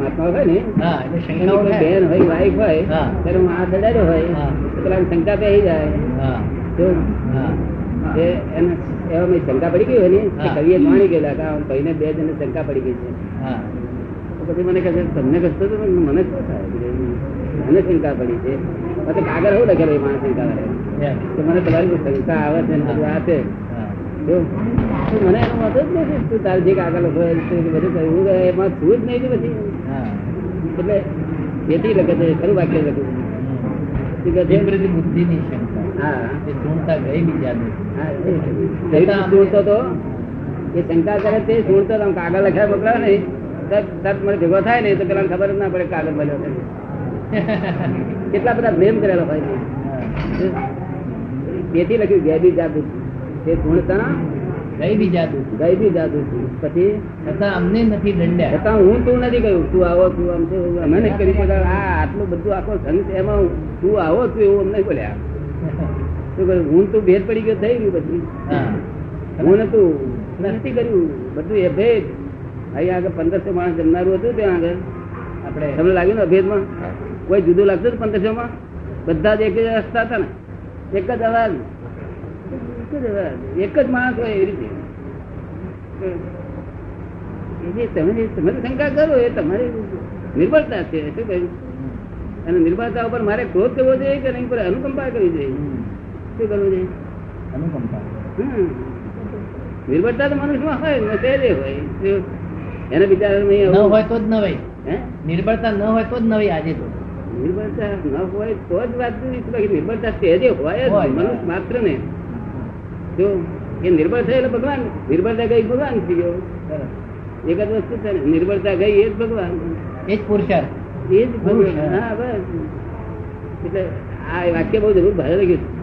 મહાત્મા હોય ને. બેન હોય વાઈફ હોય ત્યારે હું હાથ અડાડ્યો હોય પેલા શંકા પહેરી જાય. એવા શંકા પડી ગઈ હોય ને. કવિએ જાણી ગયેલા કે આમ ભાઈને બે જણ શંકા પડી ગઈ છે. હા. તો પછી મને કહે છે તમને કહેતો તો મને શું થાય? મને શંકા પડી છે. પછી કાગળ હું લખેલો માણસ શંકા કરે મને તમારી શંકા આવે છે આ છે. મને એનો મત જ નથી. તું તારે જે કાગળ લખો બધું કહ્યું. એમાં તું જ નહીં પછી એટલે તેથી લખે છે ખરું વાક્ય શંકા. હા. ગઈ બીજા તો એ શંકા કરે તે સુણતો તો કાગળ લખ્યા મોકલાવે ને તરત મને ભેગો થાય ને તો પેલા ખબર જ ના પડે કાગળ મળ્યો કેટલા બધા પ્રેમ કરેલા હોય. તેથી લખ્યું ગેબી જાદુ તે ગુણતા ગઈ બીજા દે ગેબી જાદુ પછી છતાં અમને નથી દંડ્યા. છતાં હું તું નથી કહ્યું તું આવો તું આમ છે અમે નહીં કરી આ આટલું બધું આખો સંઘ છે એમાં તું આવો તું એવું અમને બોલ્યા. શું કહ્યું હું તું ભેદ પડી ગયો થઈ ગયું પછી. હા. નતું નથી કર્યું. બધું એ ભેદ. અહીંયા આગળ પંદરસો માણસ જમનારું હતું ત્યાં આગળ. આપણે તમને લાગ્યું ને અભેદમાં? કોઈ જુદું લાગતું પંદરસો માં બધા જ એક જ રસ્તા હતા ને. એક જ અવાજ. એક જ અવાજ એક જ માણસ હોય એવી રીતે. જે તમે તમે શંકા કરો એ તમારી નિર્બળતા છે શું કહ્યું? અને નિર્બળતા ઉપર મારે ક્રોધ કરવો જોઈએ કે નહીં? પર અનુકંપા કરવી જોઈએ? શું કરવું જોઈએ? અનુકંપા. નિર્ભરતા તો મનુષ્યમાં હોય ને સહેજે હોય એને બિચારા નહીં ન હોય તો જ નવાઈ હે? નિર્બળતા ન હોય તો જ નવાઈ આજે તો. નિર્ભરતા ન હોય તો જ વાત નિર્ભરતા સહેજે હોય હોય. મનુષ્ય માત્ર ને. જો એ નિર્બળ થયેલો ભગવાન નિર્બળતા ગઈ ભગવાન થઈ ગયો. એક જ વસ્તુ છે નિર્બળતા ગઈ એ જ ભગવાન. એ જ પુરુષાર્થ. એ જ ભગવાન. હા. બસ. એટલે આ વાક્ય બહુ જરૂર ભારે લખ્યું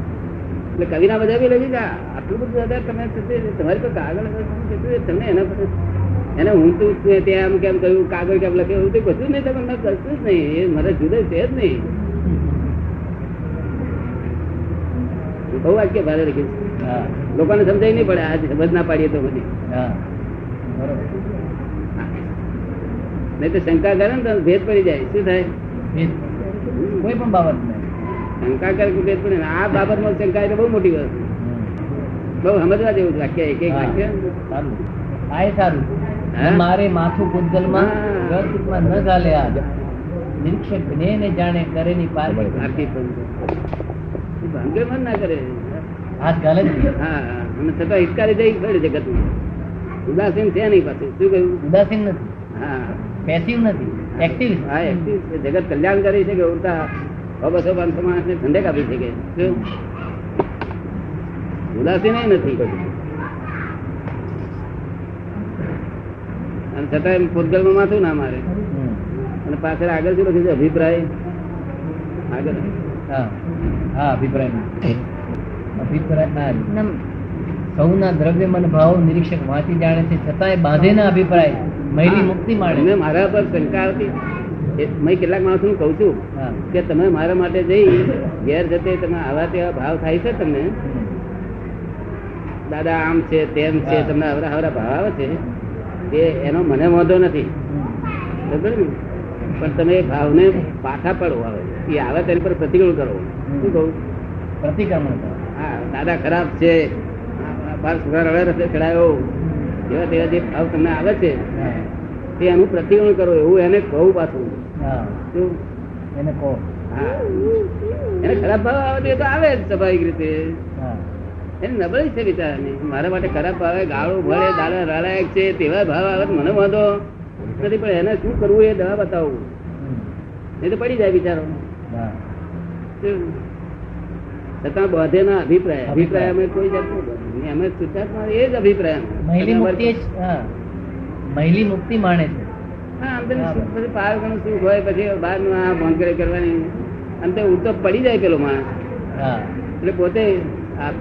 એટલે કવિના બધા બી લખી આટલું બધું આધાર તમે તમારી પર કાગળ તમે તમને એના પર એને હું તું ત્યાં કેમ કહ્યું? કાગળ કેમ લખ્યું હું તો કશું જ નહીં તમે મેં કશું જ નહીં. એ મારા જુદા છે જ નહીં. બહુ વાક્ય ભારે લખ્યું લોકોને સમજાય નહીં પડે આ સમજ ના પાડીએ તો બધી. નહીં તો શંકા કરે ને તો ભેદ પડી જાય. શું થાય? કોઈ પણ બાબત શંકા કરે કે ભેદ પડે? આ બાબતમાં શંકા એટલે બહુ મોટી વસ્તુ બહુ સમજવા જેવું વાક્ય એક એક વાક્ય. સારું. આ સારું? મારે માથું હા. વ્યવસ્થિતમાં ન ચાલે આ નિરીક્ષક ને જાણે કરેની પાર એ ભાંગે મન ના કરે. હા. અને છતાં હિતકારી જઈ પડે ઉદાસીન છે નહીં પાછું. શું કહ્યું? ઉદાસીન નથી. હા. પેસિવ નથી. એક્ટિવ હા active જગત કલ્યાણ કરે છે કે ઉડતા બસો પાંચસો માણસ ને ધંધે કાપી છે કે? શું? ઉદાસીન નથી. અને છતાં એમ પૂતગલમાં માથું ના મારે. અને પાછળ આગળ શું લખ્યું છે અભિપ્રાય. આગળ. હા. હા અભિપ્રાય અભિપ્રાય સૌના દ્રવ્ય મન ભાવ નિરીક્ષક વાંચી જાણે છે છતાંય બાંધે ના અભિપ્રાય મહિલી મુક્તિ તમને મેં મારા પર શંકા હતી. મેં કેટલાક માણસો કહું છું હા. કે તમે મારા માટે જઈ ઘેર જતે તમે આવા તેવા ભાવ થાય છે તમને? દાદા આમ છે તેમ છે તમને હવરા હવરા ભાવ આવે છે? એ એનો મને વાંધો નથી? બરાબર ને પણ તમે ભાવને પાછા પડો આવે એ આવે તેની પર પ્રતિક્રમણ કરો. શું કહું? પ્રતિક્રમણ હા દાદા ખરાબ છે. બાર સુધાર હવે રસ્તે ચડાયો. એવા તેવા જે ભાવ તમને આવે છે એ એનું પ્રતિક્રમણ કરો. એવું એને કહું પાછું. શું? એને કહો. હા. એને ખરાબ ભાવ આવે તો તો આવે જ સ્વાભાવિક રીતે. એને નબળી છે બિચારાની. મારા માટે ખરાબ ભાવે ગાળો ભરે દાદા રાળાયક છે તેવા ભાવ આવે મને વાંધો. નથી પણ એને શું કરવું એ દવા બતાવવું એ તો પડી જાય બિચારો છતાં બધે ના અભિપ્રાય. અભિપ્રાય અમે કોઈ જાતનો અમે શુદ્ધાત્મા એ જ અભિપ્રાય મહિલી મુક્તિ જ હા. મહિલી મુક્તિ માણે છે. હા આમ તો સુખ પછી પાર ઘણું સુખ હોય પછી બહારનું આ ભોંકરે કરવાની. આમ તો ઉડતો પડી જાય પેલો માણસ. એટલે પોતે આ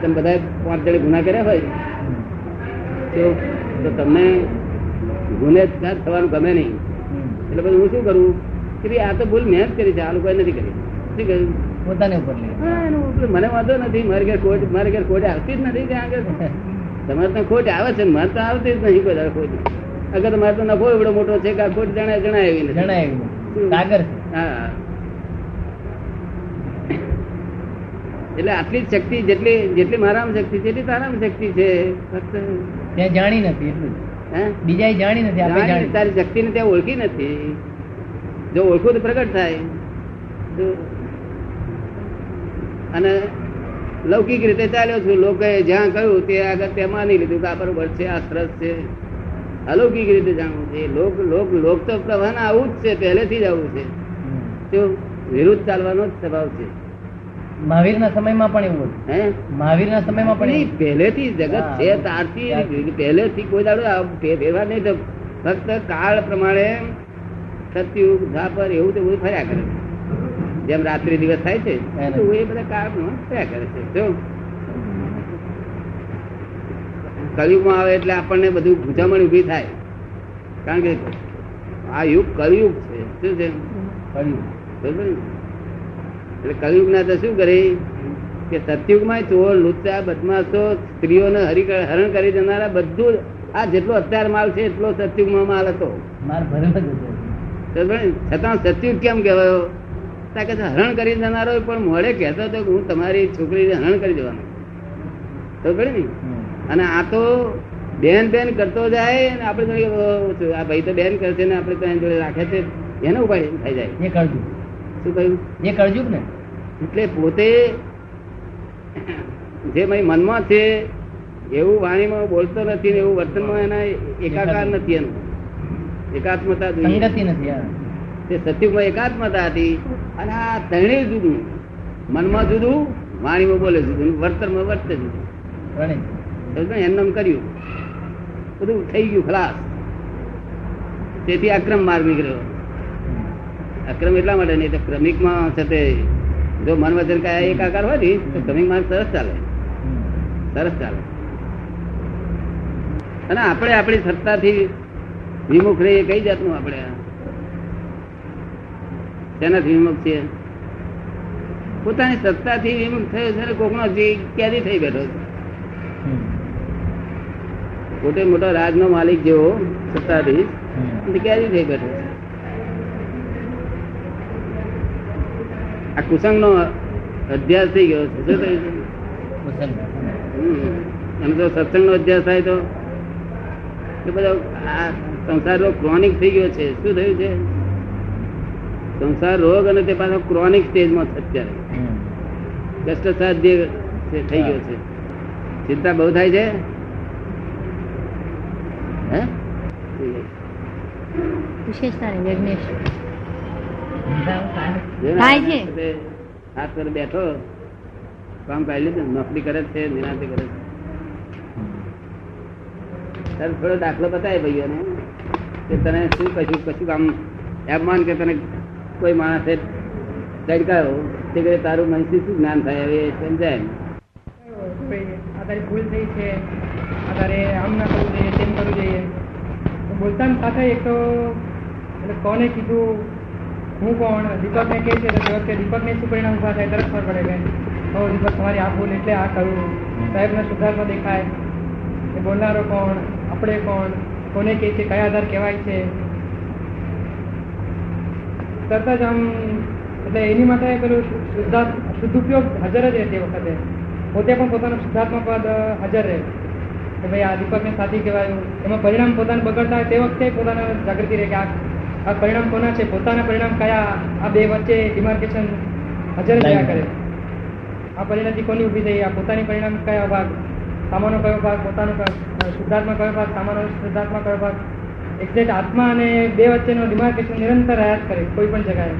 તમે બધા પાંચ જણે ગુના કર્યા હોય. તો તમને ગુનેગાર થવાનું ગમે નહીં. એટલે પછી હું શું કરું? કે ભાઈ આ તો ભૂલ મહેનત કરી છે આ લોકોએ નથી કરી. શું કહ્યું? પોતાને ઉપર લે મને વાંધો નથી. મારે ઘેર ખોટ મારે ઘેર ખોટ આવતી જ નથી ત્યાં આગળ. તમારે તો ખોટ આવે છે મારે તો આવતી જ નહીં કોઈ ખોટ. અગર મારે તો નફો એવડો મોટો છે કે આ ખોટ જણાય જણાય એવી નથી. સાગર હા. એટલે આટલી જ શક્તિ જેટલી જેટલી મારામાં શક્તિ છે એટલી તારામાં શક્તિ છે. ફક્ત ત્યાં જાણી નથી એટલું. જ. હે? બીજાએ જાણી નથી આપણે જાણી જાણી. તારી ત્યાં ઓળખી નથી. જો ઓળખું તો પ્રગટ થાય. અને લૌકિક રીતે ચાલ્યો છું. લોકોએ જ્યાં કહ્યું તે આગળ તે માની લીધું. કે આ બરોબર છે આ સરસ છે. અલૌકિક રીતે જાણવું છે. લોક લોક લોક તો પ્રવાહના આવું જ છે. પહેલેથી જ આવું છે. તો વિરુદ્ધ ચાલવાનો જ સ્વભાવ છે. મહાવીરના સમયમાં પણ એવું હતું. હે મહાવીરના સમયમાં પણ. પહેલેથી જગત છે તારથી પહેલેથી કોઈ દાડો ફેરવા નહીં તો ફક્ત કાળ પ્રમાણે સત્યુગ ધાપર એવું તો બધું ફર્યા કરે છે. જેમ રાત્રિ દિવસ થાય છે તો એ બધા કાળ પ્રમાણે ફર્યા કરે છે. જો કલયુગમાં આવે એટલે આપણને બધું ગુજામણ ઊભી થાય. કારણ કે આ યુગ કલયુગ છે. શું છે? કલયુગ. બરોબર ને? એટલે કલયુગ ના તો શું કરે? કે સતયુગમાં ચોર લુચ્ચા બદમાશો સ્ત્રીઓને હરી હરણ કરી દેનારા બધું આ જેટલો અત્યાર માલ છે એટલો સતયુગમાં માલ હતો? છતાં સતયુગ કેમ કહેવાયો? તા કે હરણ કરી દેનારો પણ મોડે કહેતો હતો કે હું તમારી છોકરીને હરણ કરી દેવાનો. બરોબર ને? અને આ તો બેન બેન કરતો જાય ને આપણે આ ભાઈ તો બેન કરશે ને આપણે તો જોડે રાખે છે એનો ઉપાય થઈ જાય. એ કળજુગ શું કહ્યું? એ કળજુગ ને. એટલે પોતે જે મારી મનમાં છે એવું વાણીમાં બોલતો નથી ને એવું વર્તનમાં એના એકાકાર નથી એનું. એકાત્મતા સંગતિ નથી તે સત્યુગમાં એકાત્મતા હતી અને આ ત્રણેય જુદું. મનમાં જુદું વાણીમાં બોલે જુદું વર્તનમાં વર્તે જુદું. ત્રણેય. સમજો ને? એમને એમ કર્યું. બધું થઈ ગયું ખલાસ. તેથી અક્રમ માર્ગ નીકળ્યો. અક્રમ એટલા માટે નહીં તો ક્રમિકમાં છે તે જો મન વચન કાયા એકાકાર હોય ને તો ક્રમિકમાં સરસ ચાલે. સરસ ચાલે. અને આપણે આપણી સત્તાથી વિમુખ રહીએ કઈ જાતનું આપણે? તેનાથી વિમુખ છીએ? પોતાની સત્તાથી વિમુખ થયો છે કોકનો કેદી થઈ બેઠો છે. મોટે મોટો રાજનો માલિક જેવો સત્તાધીશ ક્યારે થઈ બેઠો છે. આ કુસંગ નો અધ્યાસ થઈ ગયો છે. શું. અને જો સત્સંગ નો અધ્યાસ થાય તો એ બધો આ સંસાર રોગ ક્રોનિક થઈ ગયો છે. શું થયું છે? સંસાર રોગ અને તે પાછો ક્રોનિક સ્ટેજમાં છે અત્યારે. કષ્ટ સાધ્ય થઈ ગયો છે. ચિંતા બહુ થાય છે? હે? વિશેષતા થાય છે. બેઠો. કામ કાઢી લીધું. નોકરી કરે છે નિરાંતે કરે છે. તારે થોડો દાખલો બતાય ભાઈઓને. કે તને શું કશું કશું આમ એમ માન કે તને કોઈ માણસે ચડકાયો તે કરે તારું મનથી શું જ્ઞાન થાય? હવે સમજાય. ભૂલ થઈ છે. અત્યારે આમ ના કરવું જોઈએ તેમ કરવું જોઈએ. બોલતા સાથે એક તો એટલે કોને કીધું? હું કોણ દીપકને કહે છે તો કે દીપકને શું પરિણામ ઊભા થાય, તરત ખબર પડે કે ઓ દીપક, તમારી આ ભૂલ એટલે આ કરવું સાહેબને સુધારમાં દેખાય. એ બોલનારો કોણ? આપણે કોણ? કોને કહે છે? કયા આધાર કહેવાય છે? તરત જ આમ, એટલે એની માટે પેલું શુદ્ધાર્થ શુદ્ધુપયોગ હાજર જ રહે તે વખતે. પોતે પણ પોતાનું શુદ્ધાત્મક પદ હાજર રહે. કે ભાઈ આ દીપકને સાથી કહેવાયું. એમાં પરિણામ પોતાને બગડતા તે વખતે પોતાને જાગૃતિ રહે કે આ આ પરિણામ કોના છે? પોતાના પરિણામ કયા? આ બે વચ્ચે ડિમાર્કેશન હાજર રહ્યા કરે. આ પરિણતિ કોની ઊભી થઈ? આ પોતાની પરિણામ કયા ભાગ? સામાનો કયો ભાગ? પોતાનો શુદ્ધાત્મા કયો ભાગ? સામાનો શુદ્ધાત્મા કયો ભાગ? એક્ઝેક્ટ આત્મા અને બે વચ્ચેનો ડિમાર્કેશન નિરંતર રહ્યા જ કરે કોઈ પણ જગાએ